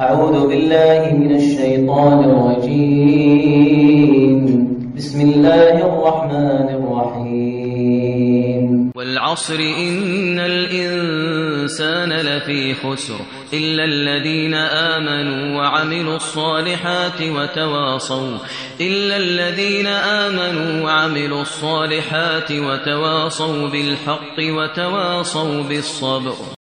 أعوذ بالله من الشيطان الرجيم. بسم الله الرحمن الرحيم. والعصر إن الإنسان لفي خسر إلا الذين آمنوا وعملوا الصالحات وتواصوا إلا الذين آمنوا وعملوا الصالحات وتواصوا بالحق وتواصوا بالصبر.